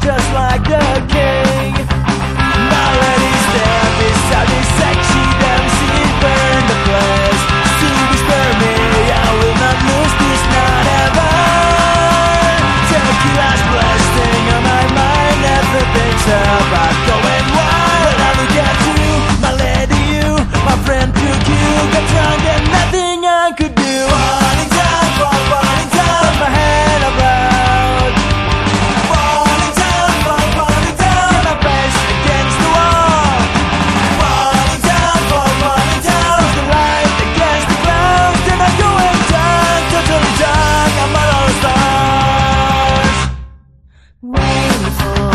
just like a king. painful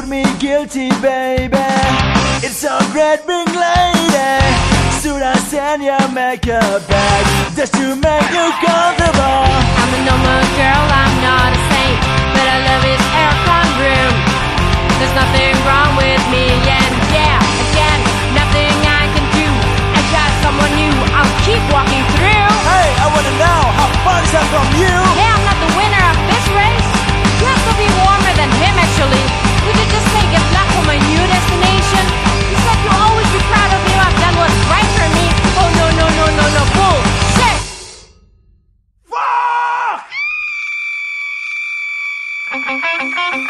put me guilty, baby. It's a great big lady. Should I send your makeup back Just to make you comfortable. I'm a normal girl, I'm not a saint. But I love it. hair thank you.